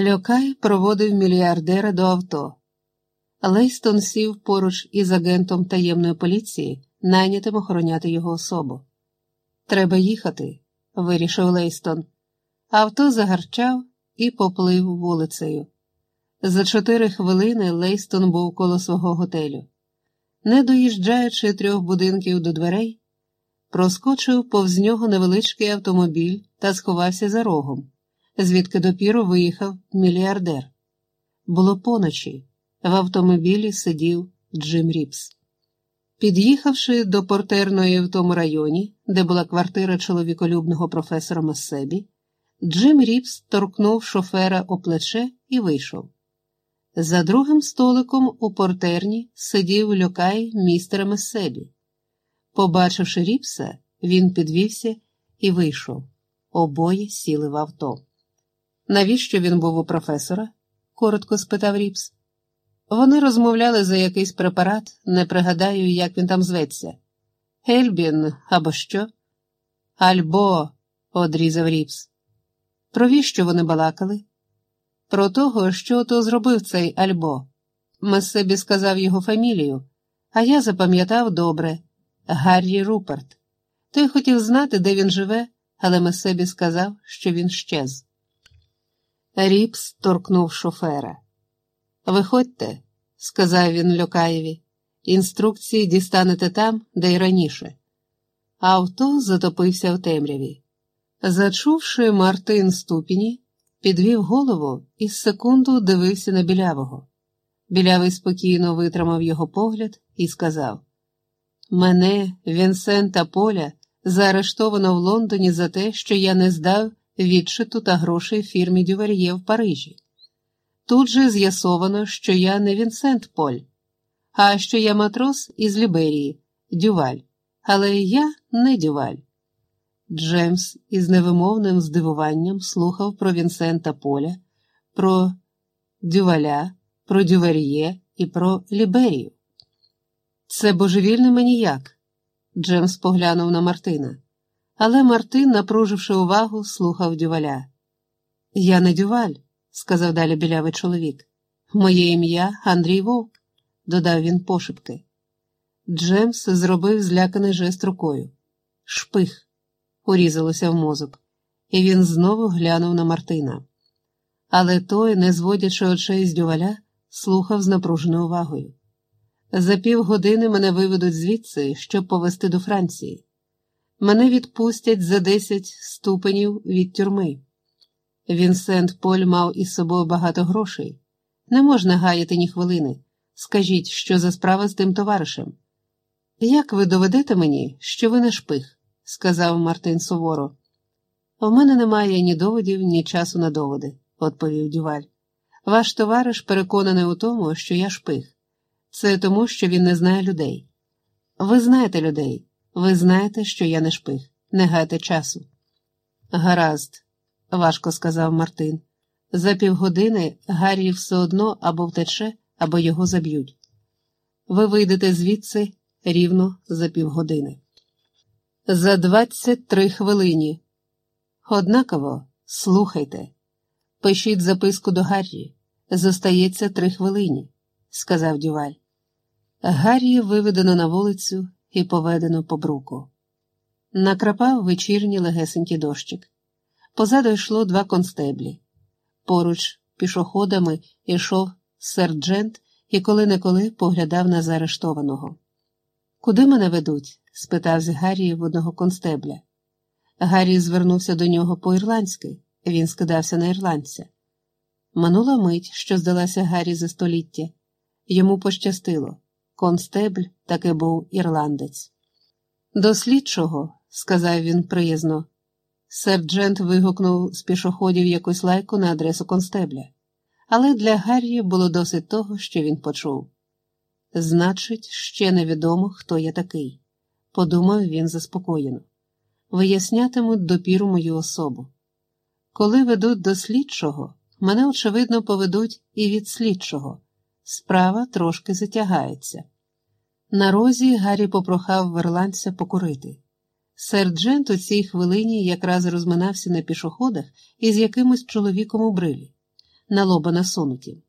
Льокай проводив мільярдера до авто. Лейстон сів поруч із агентом таємної поліції, найнятим охороняти його особу. Треба їхати, вирішив Лейстон. Авто загарчав і поплив вулицею. За чотири хвилини Лейстон був коло свого готелю. Не доїжджаючи трьох будинків до дверей, проскочив повз нього невеличкий автомобіль та сховався за рогом, звідки допіру виїхав мільярдер. Було поночі. В автомобілі сидів Джим Ріпс. Під'їхавши до портерної в тому районі, де була квартира чоловіколюбного професора Массебі, Джим Ріпс торкнув шофера о плече і вийшов. За другим столиком у портерні сидів льокай містера Месебі. Побачивши Ріпса, він підвівся і вийшов. Обоє сіли в авто. Навіщо він був у професора? коротко спитав Ріпс. Вони розмовляли за якийсь препарат, не пригадаю, як він там зветься. Ельбін або що? Альбо, одрізав Ріпс. Про віщо вони балакали? Про того, що то зробив цей Альбо. Месебі сказав його фамілію, а я запам'ятав добре Гаррі Руперт. Той хотів знати, де він живе, але Месебі сказав, що він щез. Ріпс торкнув шофера. Виходьте, сказав він Льокаєві, інструкції дістанете там, де й раніше. Авто затопився в темряві. Зачувши Мартин ступіні, підвів голову і секунду дивився на білявого. Білявий спокійно витримав його погляд і сказав: Мене, Вінсента Поля, заарештовано в Лондоні за те, що я не здав відчиту та грошей фірмі Дювар'є в Парижі. Тут же з'ясовано, що я не Вінсент Поль, а що я матрос із Ліберії, Дюваль, але я не Дюваль. Джемс із невимовним здивуванням слухав про Вінсента Поля, про Дюваля, про Дювар'є і про Ліберію. Це божевільний маніяк, Джемс поглянув на Мартина. Але Мартин, напруживши увагу, слухав Дюваля. Я не Дюваль сказав далі білявий чоловік. Моє ім'я Андрій Вовк, додав він пошепки. Джемс зробив зляканий жест рукою. Шпих, урізалося в мозок, і він знову глянув на Мартина. Але той, не зводячи очей з дюваля, слухав з напруженою увагою. За півгодини мене виведуть звідси, щоб повезти до Франції. Мене відпустять за десять ступенів від тюрми. Вінсент Поль мав із собою багато грошей. Не можна гаяти ні хвилини. Скажіть, що за справа з тим товаришем? Як ви доведете мені, що ви не шпих? сказав Мартин суворо. У мене немає ні доводів, ні часу на доводи, відповів Дюваль. Ваш товариш переконаний у тому, що я шпих. Це тому, що він не знає людей. Ви знаєте людей, ви знаєте, що я не шпих. Не гайте часу. Гаразд важко сказав Мартин. За півгодини Гаррі все одно або втече, або його заб'ють. Ви вийдете звідси рівно за півгодини. За двадцять три хвилині. Однаково слухайте. Пишіть записку до Гаррі. Зостається три хвилині, сказав Дюваль. Гаррі виведено на вулицю і поведено по бруку. Накрапав вечірній легесенький дощик. Позаду йшло два констеблі. Поруч пішоходами йшов серджент і коли неколи поглядав на заарештованого. Куди мене ведуть? спитав з Гаррі в одного констебля. Гаррі звернувся до нього по-ірландськи, він скидався на ірландця. Минула мить, що здалася Гаррі за століття. Йому пощастило. Констебль таки був ірландець. До слідчого, сказав він приязно. Серджент вигукнув з пішоходів якусь лайку на адресу констебля, але для Гаррі було досить того, що він почув. Значить, ще невідомо, хто я такий, подумав він заспокоєно. Вияснятимуть допіру мою особу. Коли ведуть до слідчого, мене, очевидно, поведуть і від слідчого. Справа трошки затягається. На розі Гаррі попрохав верландця покурити. Серджент у цій хвилині якраз розминався на пішоходах із якимось чоловіком у брилі. на лоба насунуті.